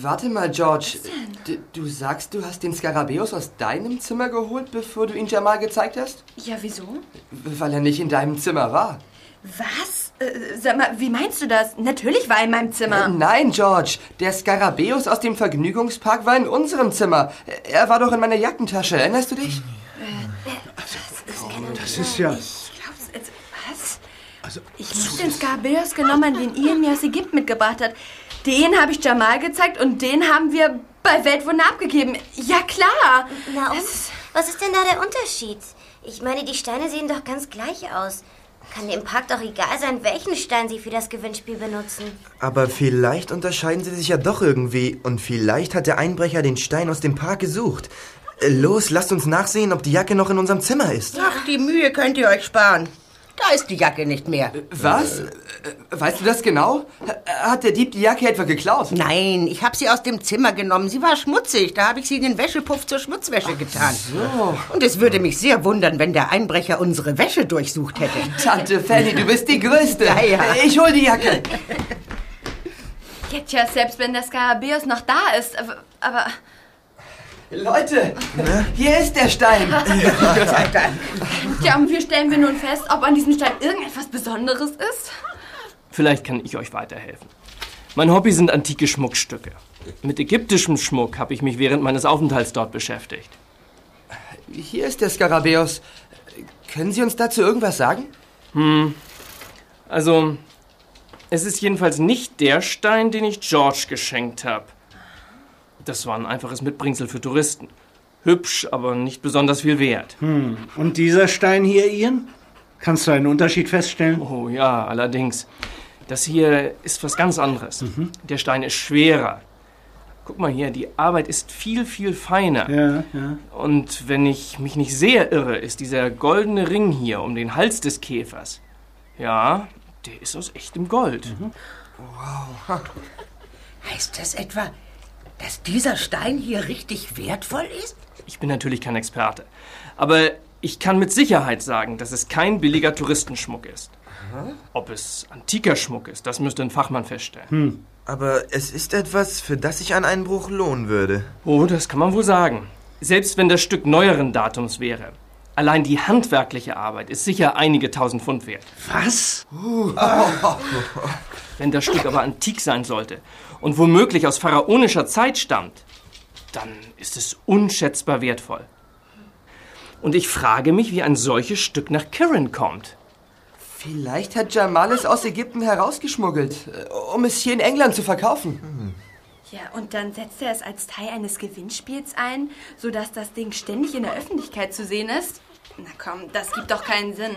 Warte mal, George. Du, du sagst, du hast den Skarabäus aus deinem Zimmer geholt, bevor du ihn Jamal gezeigt hast? Ja, wieso? Weil er nicht in deinem Zimmer war. Was? Äh, sag mal, wie meinst du das? Natürlich war er in meinem Zimmer. Äh, Nein, George. Der Skarabäus aus dem Vergnügungspark war in unserem Zimmer. Er war doch in meiner Jackentasche. Erinnerst du dich? Das ist ja. Glaubst du jetzt, was? ich muss den Skarabäus genommen, den Ian mir aus Ägypten mitgebracht hat. Den habe ich Jamal gezeigt und den haben wir bei Weltwunder abgegeben. Ja, klar. Na und? Was ist denn da der Unterschied? Ich meine, die Steine sehen doch ganz gleich aus. Kann dem Park doch egal sein, welchen Stein sie für das Gewinnspiel benutzen. Aber vielleicht unterscheiden sie sich ja doch irgendwie. Und vielleicht hat der Einbrecher den Stein aus dem Park gesucht. Äh, Los, lasst uns nachsehen, ob die Jacke noch in unserem Zimmer ist. Ach, die Mühe könnt ihr euch sparen. Da ist die Jacke nicht mehr. Was? Äh, Weißt du das genau? Hat der Dieb die Jacke etwa geklaut? Nein, ich habe sie aus dem Zimmer genommen. Sie war schmutzig. Da habe ich sie in den Wäschepuff zur Schmutzwäsche getan. So. Und es würde mich sehr wundern, wenn der Einbrecher unsere Wäsche durchsucht hätte. Tante Fanny, du bist die Größte. Ja, ja. Ich hol die Jacke. Ja, tja, selbst wenn der Skarabäus noch da ist. Aber, aber Leute, hier ist der Stein. ja, und wie stellen wir nun fest, ob an diesem Stein irgendetwas Besonderes ist? Vielleicht kann ich euch weiterhelfen. Mein Hobby sind antike Schmuckstücke. Mit ägyptischem Schmuck habe ich mich während meines Aufenthalts dort beschäftigt. Hier ist der Skarabäus. Können Sie uns dazu irgendwas sagen? Hm. Also, es ist jedenfalls nicht der Stein, den ich George geschenkt habe. Das war ein einfaches Mitbringsel für Touristen. Hübsch, aber nicht besonders viel wert. Hm. Und dieser Stein hier, Ian? Kannst du einen Unterschied feststellen? Oh ja, allerdings. Das hier ist was ganz anderes. Der Stein ist schwerer. Guck mal hier, die Arbeit ist viel, viel feiner. Ja, ja. Und wenn ich mich nicht sehr irre, ist dieser goldene Ring hier um den Hals des Käfers. Ja, der ist aus echtem Gold. Wow. Heißt das etwa, dass dieser Stein hier richtig wertvoll ist? Ich bin natürlich kein Experte. Aber ich kann mit Sicherheit sagen, dass es kein billiger Touristenschmuck ist. Ob es antiker Schmuck ist, das müsste ein Fachmann feststellen. Hm. Aber es ist etwas, für das sich ein Einbruch lohnen würde. Oh, das kann man wohl sagen. Selbst wenn das Stück neueren Datums wäre. Allein die handwerkliche Arbeit ist sicher einige tausend Pfund wert. Was? Wenn das Stück aber antik sein sollte und womöglich aus pharaonischer Zeit stammt, dann ist es unschätzbar wertvoll. Und ich frage mich, wie ein solches Stück nach Kirin kommt. Vielleicht hat Jamal es aus Ägypten herausgeschmuggelt, äh, um es hier in England zu verkaufen. Ja, und dann setzt er es als Teil eines Gewinnspiels ein, sodass das Ding ständig in der Öffentlichkeit zu sehen ist? Na komm, das gibt doch keinen Sinn.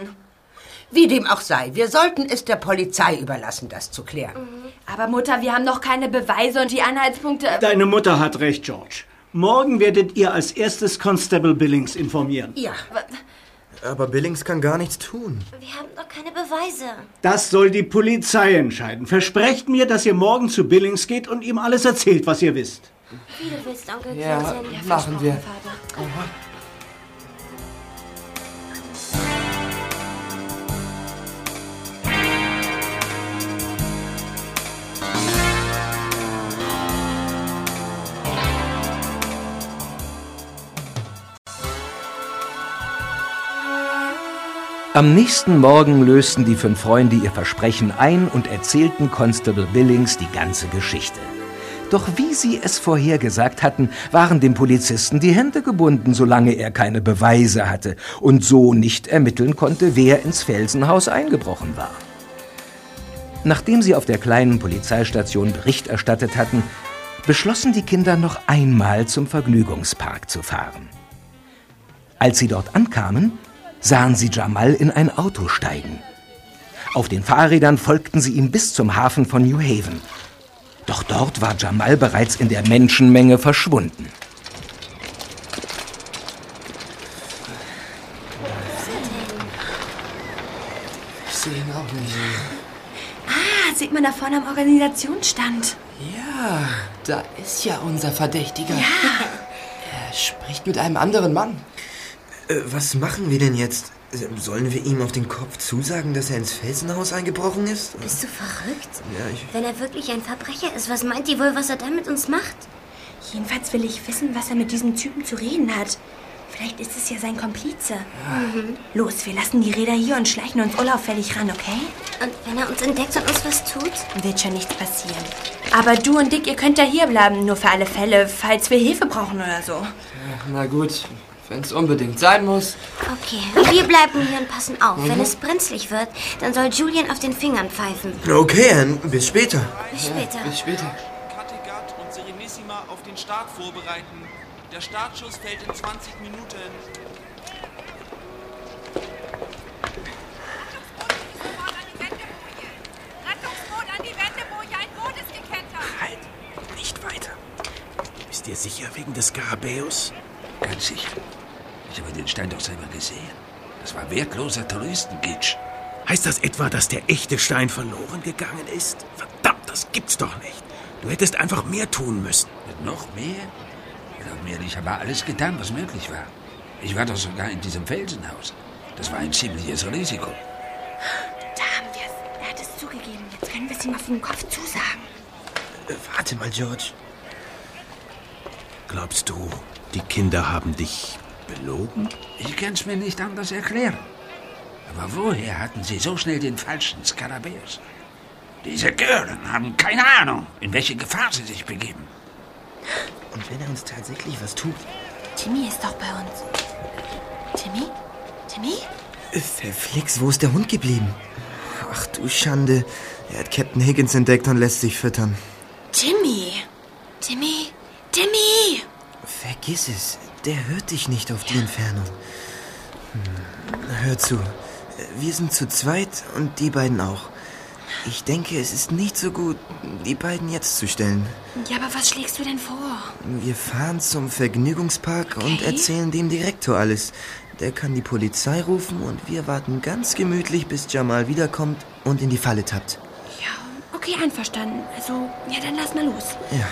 Wie dem auch sei, wir sollten es der Polizei überlassen, das zu klären. Aber Mutter, wir haben noch keine Beweise und die Anhaltspunkte. Deine Mutter hat recht, George. Morgen werdet ihr als erstes Constable Billings informieren. Ja. Aber Billings kann gar nichts tun. Wir haben doch keine Beweise. Das soll die Polizei entscheiden. Versprecht mir, dass ihr morgen zu Billings geht und ihm alles erzählt, was ihr wisst. Wie du willst, Onkel Ja, Quentin. machen wir. Vater. Am nächsten Morgen lösten die fünf Freunde ihr Versprechen ein und erzählten Constable Billings die ganze Geschichte. Doch wie sie es vorhergesagt hatten, waren dem Polizisten die Hände gebunden, solange er keine Beweise hatte und so nicht ermitteln konnte, wer ins Felsenhaus eingebrochen war. Nachdem sie auf der kleinen Polizeistation Bericht erstattet hatten, beschlossen die Kinder noch einmal zum Vergnügungspark zu fahren. Als sie dort ankamen, sahen sie Jamal in ein Auto steigen. Auf den Fahrrädern folgten sie ihm bis zum Hafen von New Haven. Doch dort war Jamal bereits in der Menschenmenge verschwunden. Ich sehe ihn auch nicht. Ah, sieht man da vorne am Organisationsstand. Ja, da ist ja unser Verdächtiger. Ja. Er spricht mit einem anderen Mann. Äh, was machen wir denn jetzt? Sollen wir ihm auf den Kopf zusagen, dass er ins Felsenhaus eingebrochen ist? Bist du verrückt? Ja, ich. Wenn er wirklich ein Verbrecher ist, was meint die wohl, was er dann mit uns macht? Jedenfalls will ich wissen, was er mit diesem Typen zu reden hat. Vielleicht ist es ja sein Komplize. Mhm. Los, wir lassen die Räder hier und schleichen uns unauffällig ran, okay? Und wenn er uns entdeckt und uns was tut? Wird schon nichts passieren. Aber du und Dick, ihr könnt ja hier bleiben, nur für alle Fälle, falls wir Hilfe brauchen oder so. Ja, na gut, wenn es unbedingt sein muss. Okay, wir bleiben hier und passen auf. Mhm. Wenn es brenzlig wird, dann soll Julian auf den Fingern pfeifen. Okay, Anne, bis später. Bis später. Ja, bis später. Kattegat und Serenissima auf den Start vorbereiten. Der Startschuss fällt in 20 Minuten. Halt, nicht weiter. Bist dir sicher wegen des Skarabäus? Ganz sicher. Ich habe den Stein doch selber gesehen. Das war wertloser Touristengitsch. Heißt das etwa, dass der echte Stein verloren gegangen ist? Verdammt, das gibt's doch nicht. Du hättest einfach mehr tun müssen. Und noch mehr? Glaub mir, ich habe alles getan, was möglich war. Ich war doch sogar in diesem Felsenhaus. Das war ein ziemliches Risiko. Da haben wir es. Er hat es zugegeben. Jetzt können wir es ihm auf den Kopf zusagen. Äh, warte mal, George. Glaubst du, die Kinder haben dich belogen? Ich kann es mir nicht anders erklären. Aber woher hatten sie so schnell den falschen Skarabäus? Diese Gören haben keine Ahnung, in welche Gefahr sie sich begeben. Und wenn er uns tatsächlich was tut? Timmy ist doch bei uns. Timmy? Timmy? Verflixt, wo ist der Hund geblieben? Ach du Schande. Er hat Captain Higgins entdeckt und lässt sich füttern. Timmy! Timmy! Timmy! Vergiss es. Der hört dich nicht auf die Entfernung. Hm. Hör zu. Wir sind zu zweit und die beiden auch. Ich denke, es ist nicht so gut, die beiden jetzt zu stellen. Ja, aber was schlägst du denn vor? Wir fahren zum Vergnügungspark und erzählen dem Direktor alles. Der kann die Polizei rufen und wir warten ganz gemütlich, bis Jamal wiederkommt und in die Falle tappt. Ja, okay, einverstanden. Also, ja, dann lass mal los. Ja.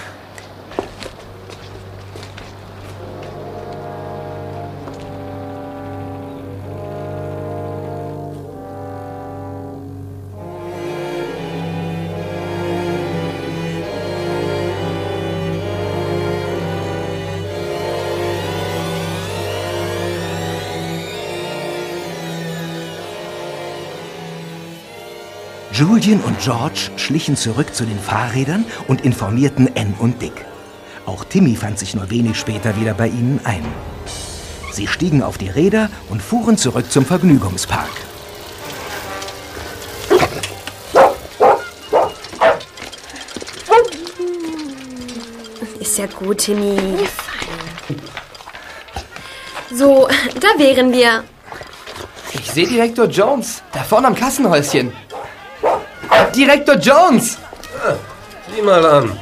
Julian und George schlichen zurück zu den Fahrrädern und informierten Anne und Dick. Auch Timmy fand sich nur wenig später wieder bei ihnen ein. Sie stiegen auf die Räder und fuhren zurück zum Vergnügungspark. Ist ja gut, Timmy. So, da wären wir. Ich sehe Direktor Jones, da vorne am Kassenhäuschen. Direktor Jones! Sieh mal an.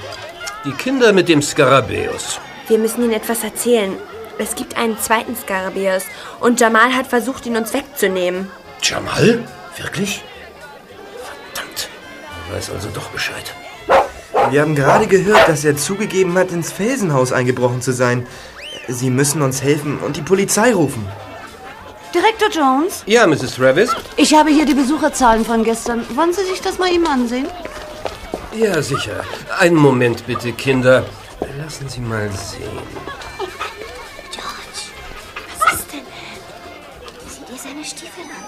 Die Kinder mit dem Skarabäus. Wir müssen ihnen etwas erzählen. Es gibt einen zweiten Skarabäus und Jamal hat versucht, ihn uns wegzunehmen. Jamal? Wirklich? Verdammt. Er weiß also doch Bescheid. Wir haben gerade gehört, dass er zugegeben hat, ins Felsenhaus eingebrochen zu sein. Sie müssen uns helfen und die Polizei rufen. Direktor Jones? Ja, Mrs. Travis? Ich habe hier die Besucherzahlen von gestern. Wollen Sie sich das mal eben ansehen? Ja, sicher. Einen Moment bitte, Kinder. Lassen Sie mal sehen. George, was ist denn? Sieh dir seine Stiefel an.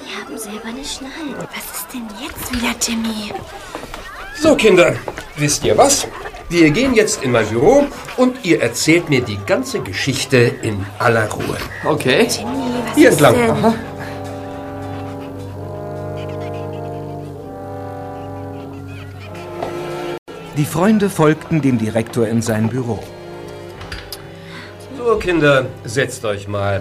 Die haben silberne Schnallen. Was ist denn jetzt wieder, Timmy? So, Kinder, wisst ihr was? Wir gehen jetzt in mein Büro und ihr erzählt mir die ganze Geschichte in aller Ruhe. Okay. Timmy, was Hier ist entlang. denn? Aha. Die Freunde folgten dem Direktor in sein Büro. So, So, Kinder, setzt euch mal.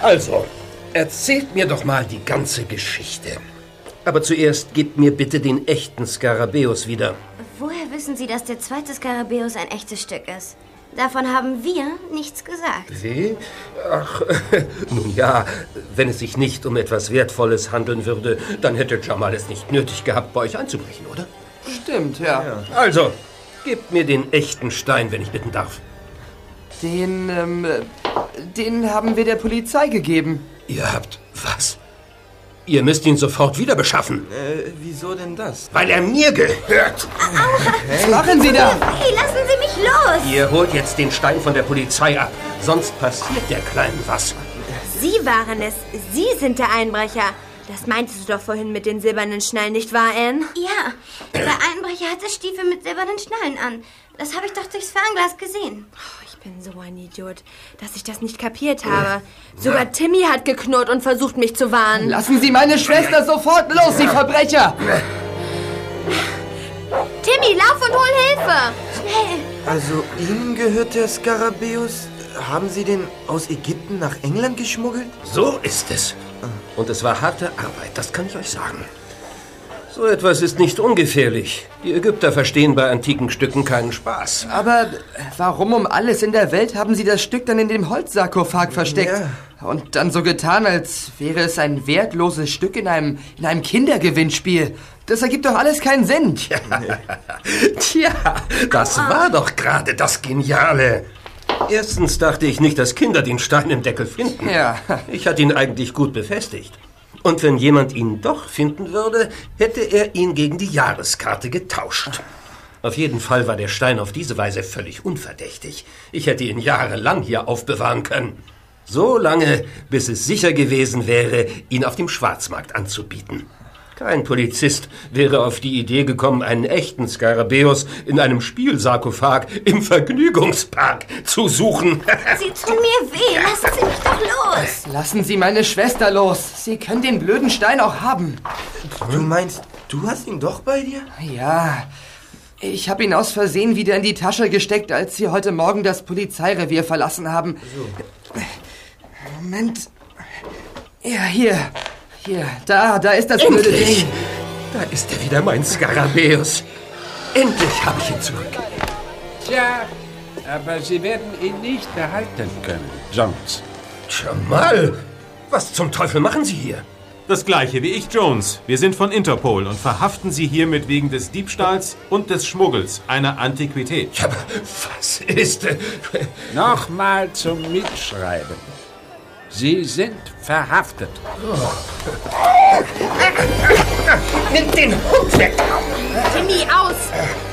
Also, erzählt mir doch mal die ganze Geschichte. Aber zuerst gebt mir bitte den echten Skarabäus wieder. Woher wissen Sie, dass der zweite Skarabäus ein echtes Stück ist? Davon haben wir nichts gesagt. Wie? Ach, nun ja, wenn es sich nicht um etwas Wertvolles handeln würde, dann hätte Jamal es nicht nötig gehabt, bei euch einzubrechen, oder? Stimmt, ja. Also, gebt mir den echten Stein, wenn ich bitten darf. Den, ähm, den haben wir der Polizei gegeben. Ihr habt was? Ihr müsst ihn sofort wieder beschaffen. Äh, wieso denn das? Weil er mir gehört. Was machen Sie da? Hey, lassen Sie mich los! Ihr holt jetzt den Stein von der Polizei ab. Sonst passiert der Kleinen was. Sie waren es. Sie sind der Einbrecher. Das meintest du doch vorhin mit den silbernen Schnallen, nicht wahr, Anne? Ja, der Einbrecher hatte Stiefel mit silbernen Schnallen an. Das habe ich doch durchs Fernglas gesehen. Ich bin so ein Idiot, dass ich das nicht kapiert habe. Sogar Timmy hat geknurrt und versucht, mich zu warnen. Lassen Sie meine Schwester sofort los, Sie Verbrecher! Timmy, lauf und hol Hilfe! Schnell! Also, Ihnen gehört der Skarabäus. Haben Sie den aus Ägypten nach England geschmuggelt? So ist es. Und es war harte Arbeit, das kann ich euch sagen. So etwas ist nicht ungefährlich. Die Ägypter verstehen bei antiken Stücken keinen Spaß. Aber warum um alles in der Welt haben Sie das Stück dann in dem Holzsarkophag versteckt? Und dann so getan, als wäre es ein wertloses Stück in einem, in einem Kindergewinnspiel. Das ergibt doch alles keinen Sinn. Tja, Tja das war doch gerade das Geniale. Erstens dachte ich nicht, dass Kinder den Stein im Deckel finden. Ja. Ich hatte ihn eigentlich gut befestigt. Und wenn jemand ihn doch finden würde, hätte er ihn gegen die Jahreskarte getauscht. Auf jeden Fall war der Stein auf diese Weise völlig unverdächtig. Ich hätte ihn jahrelang hier aufbewahren können. So lange, bis es sicher gewesen wäre, ihn auf dem Schwarzmarkt anzubieten. Kein Polizist wäre auf die Idee gekommen, einen echten Skarabäus in einem Spielsarkophag im Vergnügungspark zu suchen. Sie tun mir weh. Lassen Sie mich doch los. Lassen Sie meine Schwester los. Sie können den blöden Stein auch haben. Du meinst, du hast ihn doch bei dir? Ja. Ich habe ihn aus Versehen wieder in die Tasche gesteckt, als Sie heute Morgen das Polizeirevier verlassen haben. Moment. Ja, hier. Hier, da, da ist das blöde Endlich! Ding. Da ist er wieder, mein Skarabäus. Endlich habe ich ihn zurück. Tja, aber Sie werden ihn nicht behalten können, Jones. Jamal, was zum Teufel machen Sie hier? Das gleiche wie ich, Jones. Wir sind von Interpol und verhaften Sie hiermit wegen des Diebstahls und des Schmuggels einer Antiquität. Ja, aber was ist... äh, Nochmal zum Mitschreiben. Sie sind verhaftet. Nimm den Hund weg! Timmy, aus!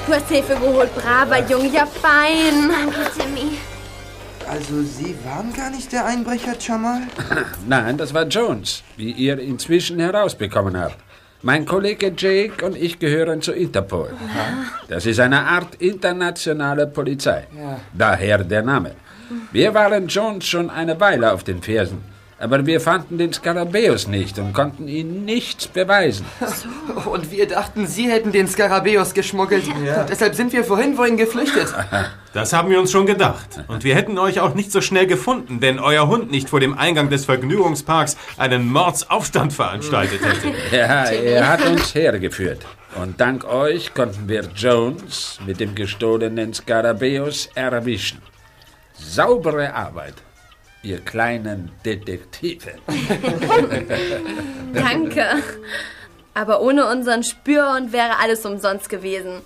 Du hast Hilfe geholt, braver Junge, ja fein. Danke, Timmy. Also, Sie waren gar nicht der Einbrecher, Jamal? Nein, das war Jones, wie ihr inzwischen herausbekommen habt. Mein Kollege Jake und ich gehören zu Interpol. Das ist eine Art internationale Polizei. Ja. Daher der Name. Wir waren Jones schon eine Weile auf den Fersen. Aber wir fanden den Skarabäus nicht und konnten ihm nichts beweisen. Und wir dachten, Sie hätten den Skarabäus geschmuggelt. Und deshalb sind wir vorhin wohin geflüchtet. Das haben wir uns schon gedacht. Und wir hätten euch auch nicht so schnell gefunden, wenn euer Hund nicht vor dem Eingang des Vergnügungsparks einen Mordsaufstand veranstaltet hätte. Ja, er hat uns hergeführt. Und dank euch konnten wir Jones mit dem gestohlenen Skarabäus erwischen. Saubere Arbeit, ihr kleinen Detektive. Danke. Aber ohne unseren Spürhund wäre alles umsonst gewesen.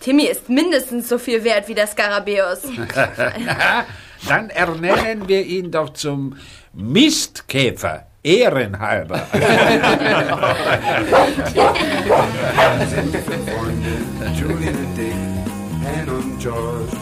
Timmy ist mindestens so viel wert wie der Skarabäus. Dann ernennen wir ihn doch zum Mistkäfer, ehrenhalber. Julian und Dick, Anne und George